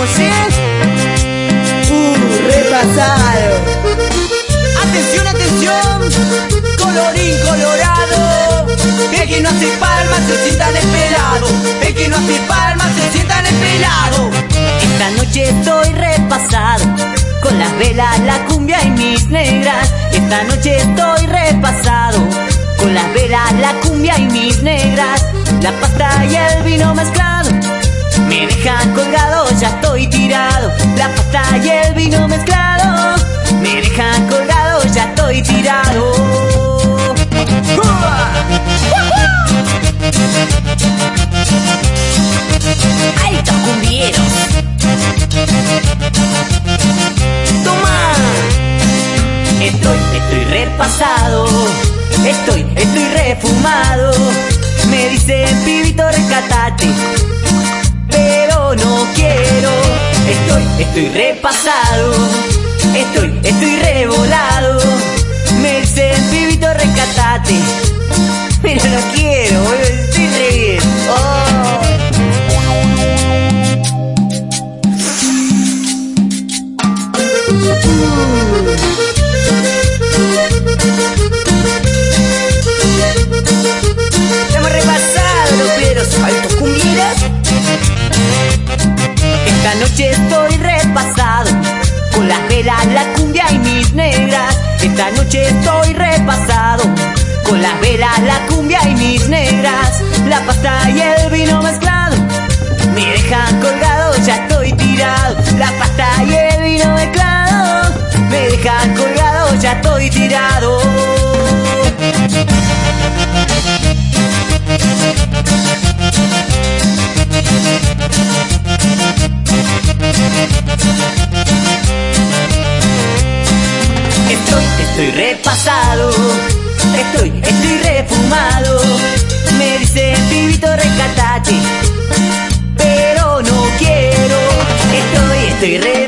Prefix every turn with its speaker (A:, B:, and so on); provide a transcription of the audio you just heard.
A: Moisés, uh, repasado. Atención, atención, colorín colorado. El que no hace palmas se sientan esperado. El que no hace palmas se sientan esperado.
B: Esta noche estoy repasado. Con las velas, la cumbia y mis negras. Esta noche estoy repasado. Con las velas, la cumbia y mis negras. La pasta y el vino mezclado. Me dejan colgado ya estoy tirado. La pasta y el vino mezclado me dejan colgado, ya estoy tirado. ¡Altos cumbieros! ¡Toma! Estoy, estoy repasado, estoy, estoy refumado. Me dicen pibito rescatate, pero no quiero. Estoy, estoy repasado, estoy, estoy revolado. Me dicen pibito rescatate, pero no quiero, boludo, estoy re bien. Oh. Esta noche estoy repasado con las velas, la cumbia y mis negras. Esta noche estoy repasado con las velas, la cumbia y mis negras. La pasta y el vino mezclado me dejan colgado, ya estoy tirado. La pasta y el vino mezclado me dejan colgado, ya estoy tirado. Estoy, repasado, estoy, estoy refumado. Me dicen pibito rescatate, pero no quiero. Estoy, estoy repasado,